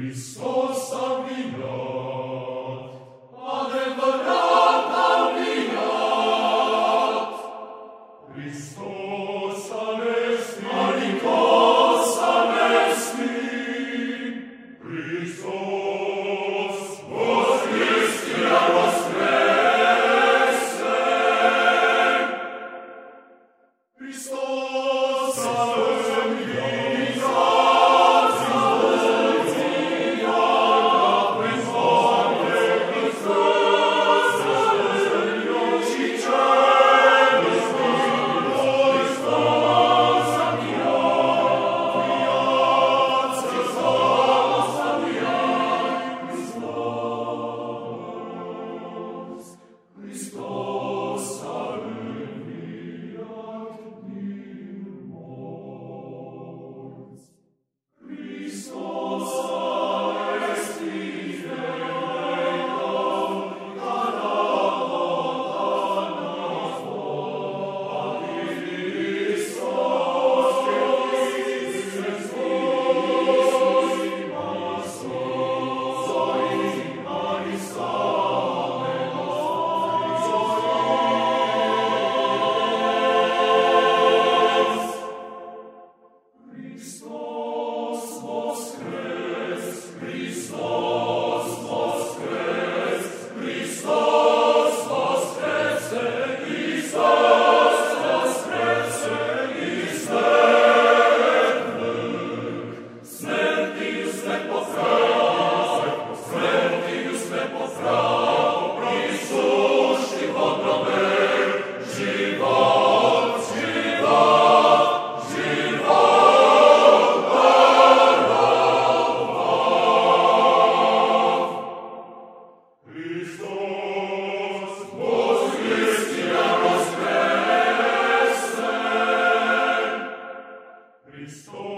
Christos aviat So.